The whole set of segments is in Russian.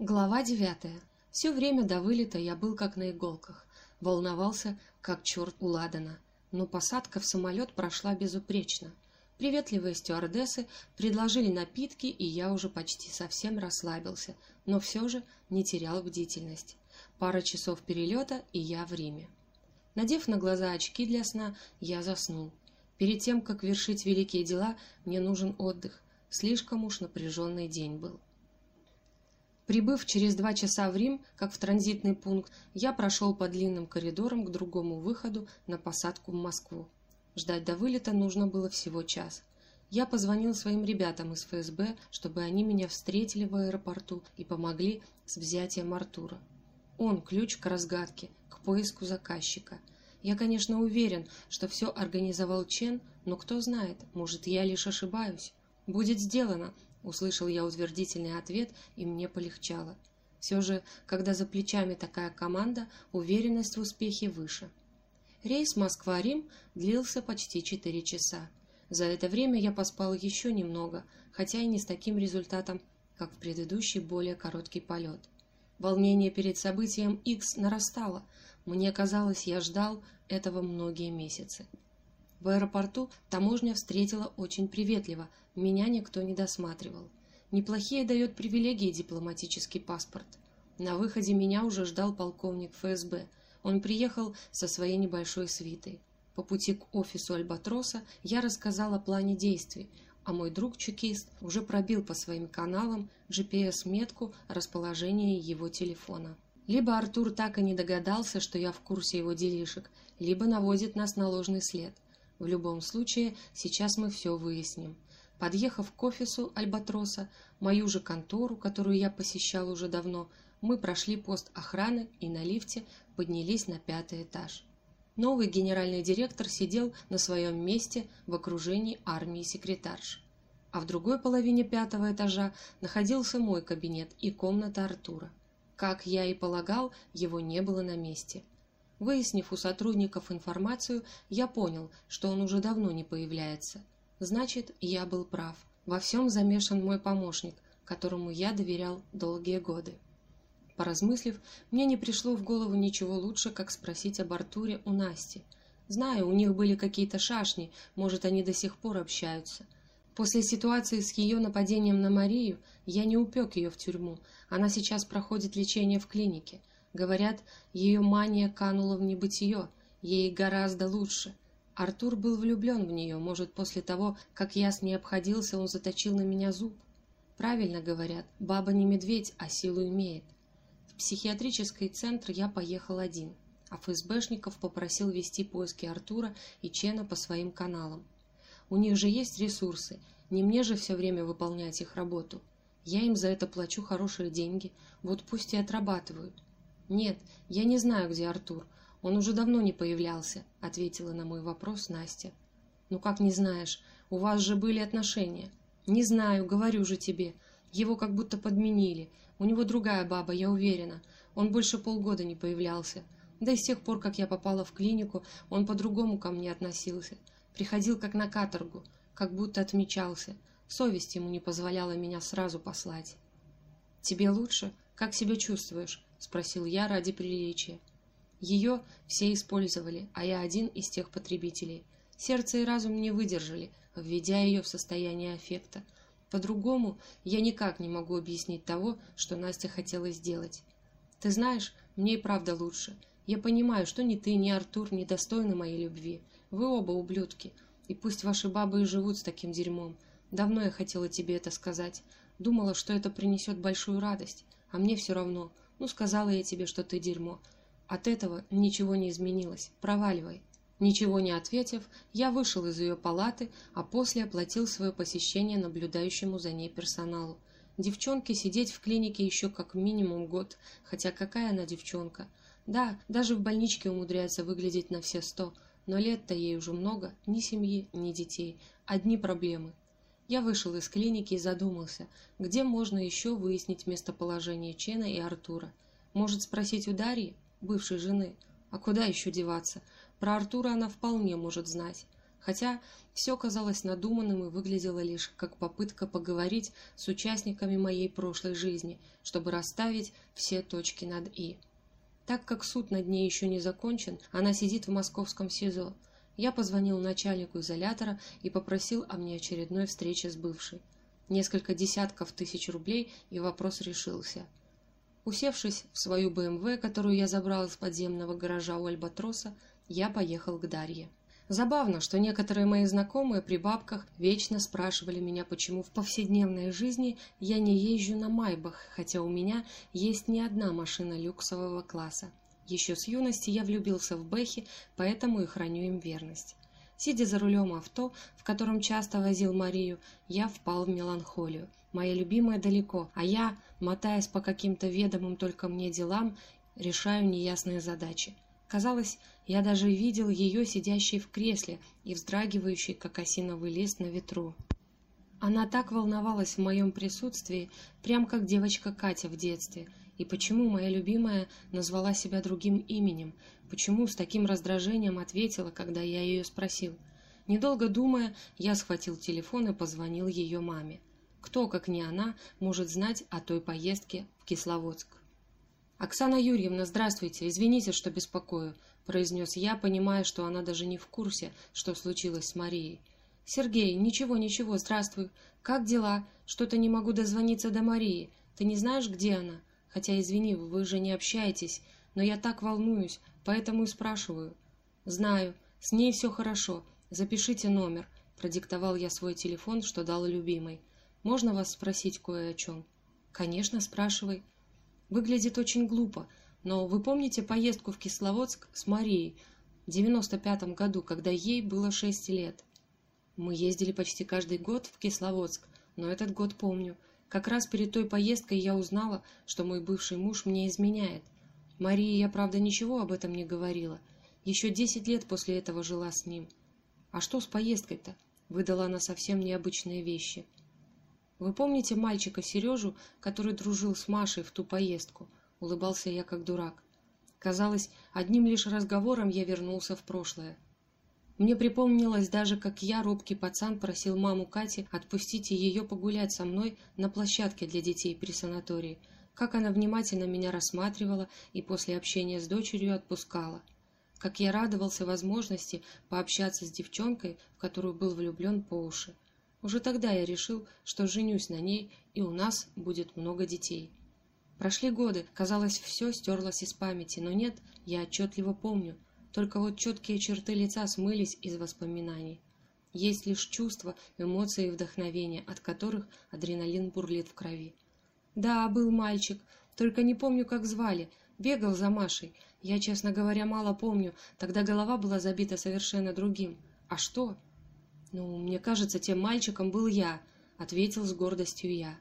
Глава девятая. Все время до вылета я был как на иголках. Волновался, как черт у Ладана. Но посадка в самолет прошла безупречно. Приветливые стюардессы предложили напитки, и я уже почти совсем расслабился, но все же не терял бдительность. Пара часов перелета, и я в Риме. Надев на глаза очки для сна, я заснул. Перед тем, как вершить великие дела, мне нужен отдых. Слишком уж напряженный день был. Прибыв через два часа в Рим, как в транзитный пункт, я прошел по длинным коридорам к другому выходу на посадку в Москву. Ждать до вылета нужно было всего час. Я позвонил своим ребятам из ФСБ, чтобы они меня встретили в аэропорту и помогли с взятием Артура. Он ключ к разгадке, к поиску заказчика. Я, конечно, уверен, что все организовал Чен, но кто знает, может, я лишь ошибаюсь. Будет сделано, Услышал я утвердительный ответ, и мне полегчало. Все же, когда за плечами такая команда, уверенность в успехе выше. Рейс Москва-Рим длился почти четыре часа. За это время я поспал еще немного, хотя и не с таким результатом, как в предыдущий более короткий полет. Волнение перед событием X нарастало. Мне казалось, я ждал этого многие месяцы. В аэропорту таможня встретила очень приветливо, меня никто не досматривал. Неплохие дает привилегии дипломатический паспорт. На выходе меня уже ждал полковник ФСБ. Он приехал со своей небольшой свитой. По пути к офису Альбатроса я рассказал о плане действий, а мой друг-чекист уже пробил по своим каналам GPS-метку расположения его телефона. Либо Артур так и не догадался, что я в курсе его делишек, либо наводит нас на ложный след – в любом случае, сейчас мы все выясним. Подъехав к офису Альбатроса, мою же контору, которую я посещал уже давно, мы прошли пост охраны и на лифте поднялись на пятый этаж. Новый генеральный директор сидел на своем месте в окружении армии секретарш. А в другой половине пятого этажа находился мой кабинет и комната Артура. Как я и полагал, его не было на месте – Выяснив у сотрудников информацию, я понял, что он уже давно не появляется. Значит, я был прав. Во всем замешан мой помощник, которому я доверял долгие годы. Поразмыслив, мне не пришло в голову ничего лучше, как спросить об Артуре у Насти. Знаю, у них были какие-то шашни, может, они до сих пор общаются. После ситуации с ее нападением на Марию я не упек ее в тюрьму. Она сейчас проходит лечение в клинике. Говорят, ее мания канула в небытие, ей гораздо лучше. Артур был влюблен в нее, может, после того, как я с ней обходился, он заточил на меня зуб. Правильно говорят, баба не медведь, а силу имеет. В психиатрический центр я поехал один, а ФСБшников попросил вести поиски Артура и Чена по своим каналам. У них же есть ресурсы, не мне же все время выполнять их работу. Я им за это плачу хорошие деньги, вот пусть и отрабатывают. «Нет, я не знаю, где Артур. Он уже давно не появлялся», — ответила на мой вопрос Настя. «Ну как не знаешь? У вас же были отношения». «Не знаю, говорю же тебе. Его как будто подменили. У него другая баба, я уверена. Он больше полгода не появлялся. Да и с тех пор, как я попала в клинику, он по-другому ко мне относился. Приходил как на каторгу, как будто отмечался. Совесть ему не позволяла меня сразу послать». «Тебе лучше? Как себя чувствуешь?» — спросил я ради приличия. Ее все использовали, а я один из тех потребителей. Сердце и разум не выдержали, введя ее в состояние аффекта. По-другому я никак не могу объяснить того, что Настя хотела сделать. Ты знаешь, мне и правда лучше. Я понимаю, что ни ты, ни Артур не достойны моей любви. Вы оба ублюдки. И пусть ваши бабы и живут с таким дерьмом. Давно я хотела тебе это сказать. Думала, что это принесет большую радость. А мне все равно. Ну, сказала я тебе, что ты дерьмо. От этого ничего не изменилось. Проваливай. Ничего не ответив, я вышел из ее палаты, а после оплатил свое посещение наблюдающему за ней персоналу. Девчонке сидеть в клинике еще как минимум год, хотя какая она девчонка. Да, даже в больничке умудряется выглядеть на все сто, но лет-то ей уже много, ни семьи, ни детей, одни проблемы. Я вышел из клиники и задумался, где можно еще выяснить местоположение Чена и Артура. Может спросить у Дарьи, бывшей жены? А куда еще деваться? Про Артура она вполне может знать. хотя все казалось надуманным и выглядело лишь как попытка поговорить с участниками моей прошлой жизни, чтобы расставить все точки над «и». Так как суд над ней еще не закончен, она сидит в московском СИЗО. Я позвонил начальнику изолятора и попросил о внеочередной встрече с бывшей. Несколько десятков тысяч рублей, и вопрос решился. Усевшись в свою БМВ, которую я забрал из подземного гаража у Альбатроса, я поехал к Дарье. Забавно, что некоторые мои знакомые при бабках вечно спрашивали меня, почему в повседневной жизни я не езжу на Майбах, хотя у меня есть не одна машина люксового класса. Еще с юности я влюбился в Бэхи, поэтому и храню им верность. Сидя за рулем авто, в котором часто возил Марию, я впал в меланхолию. Моя любимая далеко, а я, мотаясь по каким-то ведомым только мне делам, решаю неясные задачи. Казалось, я даже видел ее сидящей в кресле и вздрагивающей, как осиновый лист на ветру. Она так волновалась в моем присутствии, прям как девочка Катя в детстве. И почему моя любимая назвала себя другим именем? Почему с таким раздражением ответила, когда я ее спросил? Недолго думая, я схватил телефон и позвонил ее маме. Кто, как не она, может знать о той поездке в Кисловодск? «Оксана Юрьевна, здравствуйте. Извините, что беспокою», — произнес я, понимая, что она даже не в курсе, что случилось с Марией. «Сергей, ничего, ничего, здравствуй. Как дела? Что-то не могу дозвониться до Марии. Ты не знаешь, где она? Хотя, извини, вы же не общаетесь, но я так волнуюсь, поэтому и спрашиваю». «Знаю. С ней все хорошо. Запишите номер», — продиктовал я свой телефон, что дал любимой. «Можно вас спросить кое о чем?» «Конечно, спрашивай». Выглядит очень глупо, но вы помните поездку в Кисловодск с Марией в 95 году, когда ей было 6 лет? Мы ездили почти каждый год в Кисловодск, но этот год помню. Как раз перед той поездкой я узнала, что мой бывший муж мне изменяет. Марии я, правда, ничего об этом не говорила. Еще 10 лет после этого жила с ним. А что с поездкой-то? Выдала она совсем необычные вещи. Вы помните мальчика Сережу, который дружил с Машей в ту поездку? Улыбался я как дурак. Казалось, одним лишь разговором я вернулся в прошлое. Мне припомнилось даже, как я, робкий пацан, просил маму Кати отпустить ее погулять со мной на площадке для детей при санатории, как она внимательно меня рассматривала и после общения с дочерью отпускала, как я радовался возможности пообщаться с девчонкой, в которую был влюблен по уши. Уже тогда я решил, что женюсь на ней, и у нас будет много детей. Прошли годы, казалось, все стерлось из памяти, но нет, я отчетливо помню. Только вот четкие черты лица смылись из воспоминаний. Есть лишь чувства, эмоции и вдохновение, от которых адреналин бурлит в крови. Да, был мальчик, только не помню, как звали. Бегал за Машей. Я, честно говоря, мало помню, тогда голова была забита совершенно другим. А что? «Ну, мне кажется, тем мальчиком был я», — ответил с гордостью я.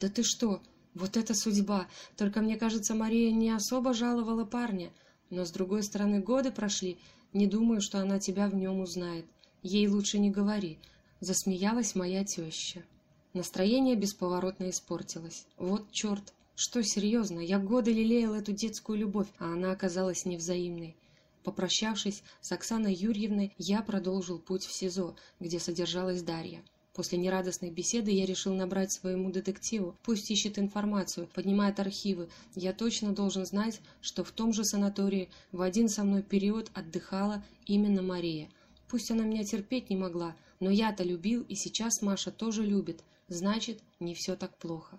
«Да ты что? Вот это судьба! Только мне кажется, Мария не особо жаловала парня. Но, с другой стороны, годы прошли. Не думаю, что она тебя в нем узнает. Ей лучше не говори», — засмеялась моя теща. Настроение бесповоротно испортилось. Вот черт! Что, серьезно, я годы лелеял эту детскую любовь, а она оказалась невзаимной. Попрощавшись с Оксаной Юрьевной, я продолжил путь в СИЗО, где содержалась Дарья. После нерадостной беседы я решил набрать своему детективу, пусть ищет информацию, поднимает архивы. Я точно должен знать, что в том же санатории в один со мной период отдыхала именно Мария. Пусть она меня терпеть не могла, но я-то любил, и сейчас Маша тоже любит. Значит, не все так плохо.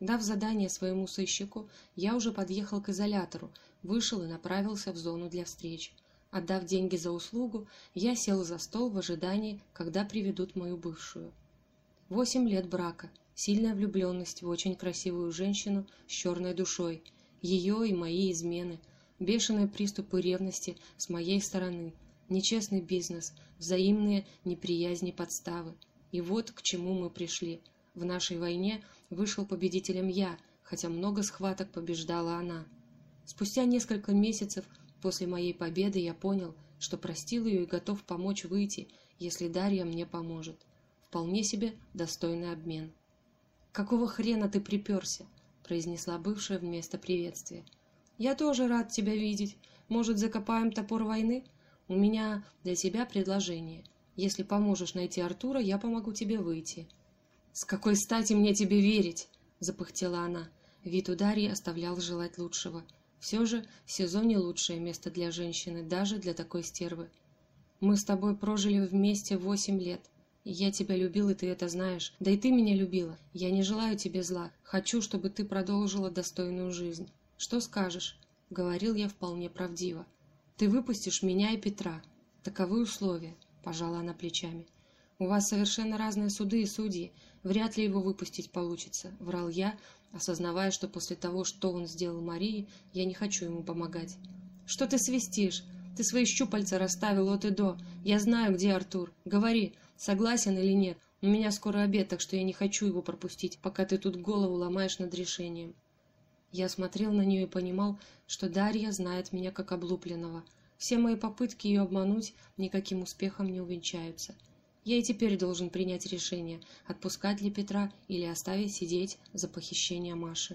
Дав задание своему сыщику, я уже подъехал к изолятору, вышел и направился в зону для встреч. Отдав деньги за услугу, я сел за стол в ожидании, когда приведут мою бывшую. Восемь лет брака, сильная влюбленность в очень красивую женщину с черной душой, ее и мои измены, бешеные приступы ревности с моей стороны, нечестный бизнес, взаимные неприязни подставы. И вот к чему мы пришли. В нашей войне вышел победителем я, хотя много схваток побеждала она. Спустя несколько месяцев после моей победы я понял, что простил ее и готов помочь выйти, если Дарья мне поможет. Вполне себе достойный обмен. «Какого хрена ты приперся?» – произнесла бывшая вместо приветствия. «Я тоже рад тебя видеть. Может, закопаем топор войны? У меня для тебя предложение. Если поможешь найти Артура, я помогу тебе выйти». «С какой стати мне тебе верить?» — запыхтела она. Вид у Дарьи оставлял желать лучшего. Все же сезон не лучшее место для женщины, даже для такой стервы. Мы с тобой прожили вместе восемь лет. Я тебя любил, и ты это знаешь. Да и ты меня любила. Я не желаю тебе зла. Хочу, чтобы ты продолжила достойную жизнь. Что скажешь? Говорил я вполне правдиво. Ты выпустишь меня и Петра. Таковы условия, пожала она плечами. У вас совершенно разные суды и судьи. Вряд ли его выпустить получится, врал я, осознавая, что после того, что он сделал Марии, я не хочу ему помогать. Что ты свистишь? Ты свои щупальца расставил от и до. Я знаю, где Артур. Говори, согласен или нет. У меня скоро обед, так что я не хочу его пропустить, пока ты тут голову ломаешь над решением. Я смотрел на нее и понимал, что Дарья знает меня как облупленного. Все мои попытки ее обмануть никаким успехом не увенчаются. Я и теперь должен принять решение, отпускать ли Петра или оставить сидеть за похищение Маши.